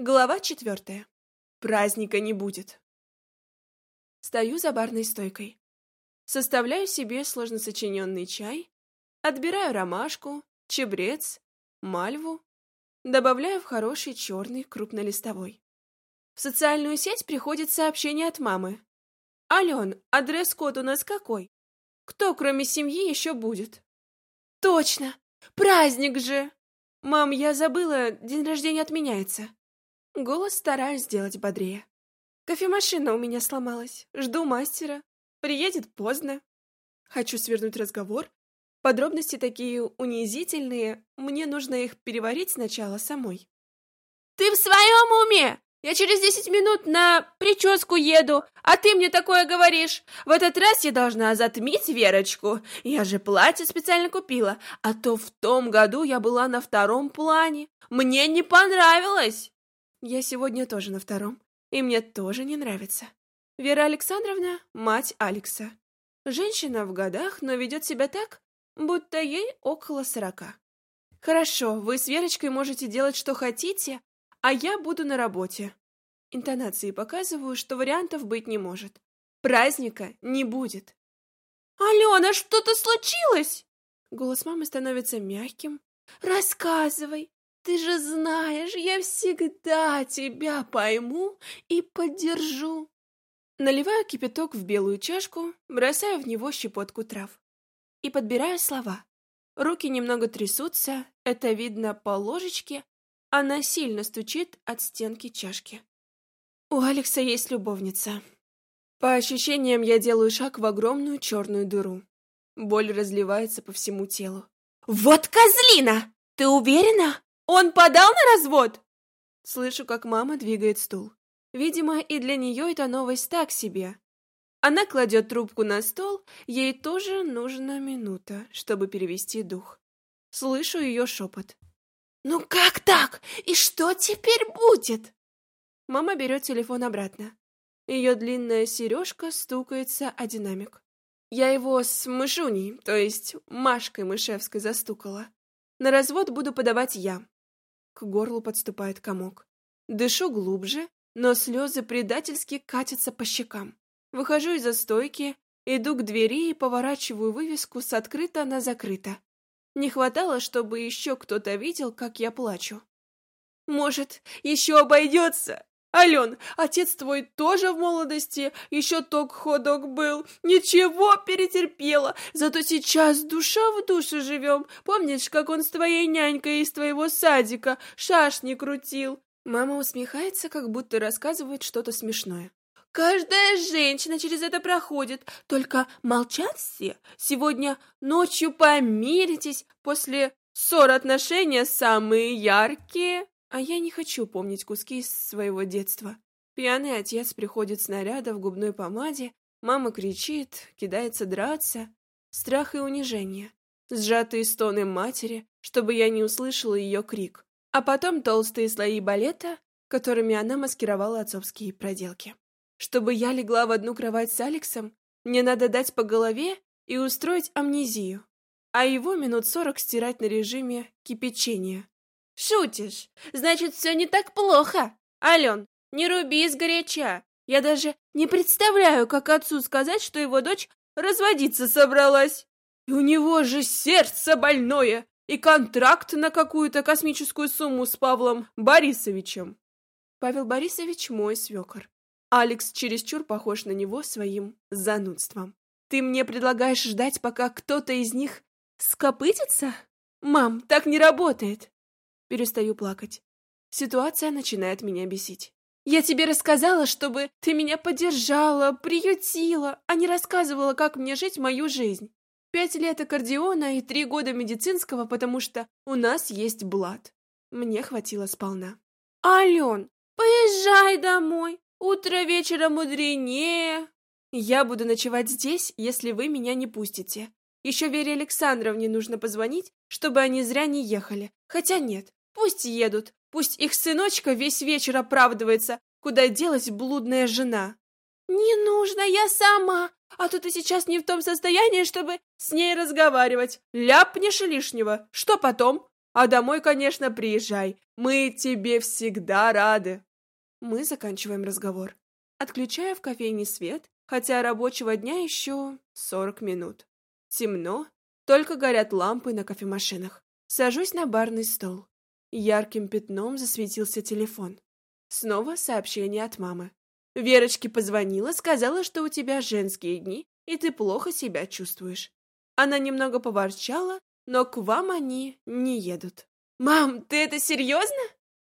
Глава четвертая. Праздника не будет. Стою за барной стойкой. Составляю себе сложно сочиненный чай, отбираю ромашку, чебрец, мальву, добавляю в хороший черный крупнолистовой. В социальную сеть приходит сообщение от мамы. «Ален, а дресс-код у нас какой? Кто, кроме семьи, еще будет?» «Точно! Праздник же!» «Мам, я забыла, день рождения отменяется». Голос стараюсь сделать бодрее. Кофемашина у меня сломалась. Жду мастера. Приедет поздно. Хочу свернуть разговор. Подробности такие унизительные. Мне нужно их переварить сначала самой. «Ты в своем уме? Я через десять минут на прическу еду, а ты мне такое говоришь. В этот раз я должна затмить Верочку. Я же платье специально купила, а то в том году я была на втором плане. Мне не понравилось. Я сегодня тоже на втором, и мне тоже не нравится. Вера Александровна — мать Алекса. Женщина в годах, но ведет себя так, будто ей около сорока. Хорошо, вы с Верочкой можете делать, что хотите, а я буду на работе. Интонации показываю, что вариантов быть не может. Праздника не будет. «Алена, что-то случилось?» Голос мамы становится мягким. «Рассказывай, ты же знаешь, я всегда тебя пойму и поддержу. Наливаю кипяток в белую чашку, бросаю в него щепотку трав. И подбираю слова. Руки немного трясутся, это видно по ложечке, она сильно стучит от стенки чашки. У Алекса есть любовница. По ощущениям, я делаю шаг в огромную черную дыру. Боль разливается по всему телу. «Вот козлина! Ты уверена?» Он подал на развод?» Слышу, как мама двигает стул. Видимо, и для нее это новость так себе. Она кладет трубку на стол, ей тоже нужна минута, чтобы перевести дух. Слышу ее шепот. «Ну как так? И что теперь будет?» Мама берет телефон обратно. Ее длинная сережка стукается о динамик. Я его с Мышуней, то есть Машкой Мышевской, застукала. На развод буду подавать я. К горлу подступает комок. Дышу глубже, но слезы предательски катятся по щекам. Выхожу из-за стойки, иду к двери и поворачиваю вывеску с открыто на закрыто. Не хватало, чтобы еще кто-то видел, как я плачу. «Может, еще обойдется?» Ален, отец твой тоже в молодости еще ток ходок был. Ничего перетерпела, зато сейчас душа в душу живем. Помнишь, как он с твоей нянькой из твоего садика шашни крутил? Мама усмехается, как будто рассказывает что-то смешное. Каждая женщина через это проходит, только молчат все. Сегодня ночью помиритесь, после ссор отношения самые яркие. А я не хочу помнить куски из своего детства. Пьяный отец приходит снаряда в губной помаде, мама кричит, кидается драться. Страх и унижение. Сжатые стоны матери, чтобы я не услышала ее крик. А потом толстые слои балета, которыми она маскировала отцовские проделки. Чтобы я легла в одну кровать с Алексом, мне надо дать по голове и устроить амнезию, а его минут сорок стирать на режиме кипячения, Шутишь? Значит, все не так плохо. Ален, не руби сгоряча. Я даже не представляю, как отцу сказать, что его дочь разводиться собралась. И у него же сердце больное и контракт на какую-то космическую сумму с Павлом Борисовичем. Павел Борисович мой свекор. Алекс чересчур похож на него своим занудством. Ты мне предлагаешь ждать, пока кто-то из них скопытится? Мам, так не работает. Перестаю плакать. Ситуация начинает меня бесить. Я тебе рассказала, чтобы ты меня поддержала, приютила, а не рассказывала, как мне жить мою жизнь. Пять лет аккордеона и три года медицинского, потому что у нас есть блат. Мне хватило сполна. Ален, поезжай домой. Утро вечера мудренее. Я буду ночевать здесь, если вы меня не пустите. Еще Вере Александровне нужно позвонить, чтобы они зря не ехали. Хотя нет, Пусть едут, пусть их сыночка весь вечер оправдывается, куда делась блудная жена. Не нужно, я сама, а то ты сейчас не в том состоянии, чтобы с ней разговаривать. Ляпнешь лишнего, что потом? А домой, конечно, приезжай. Мы тебе всегда рады. Мы заканчиваем разговор. Отключаю в кофейне свет, хотя рабочего дня еще 40 минут. Темно, только горят лампы на кофемашинах. Сажусь на барный стол. Ярким пятном засветился телефон. Снова сообщение от мамы. Верочке позвонила, сказала, что у тебя женские дни, и ты плохо себя чувствуешь. Она немного поворчала, но к вам они не едут. «Мам, ты это серьезно?»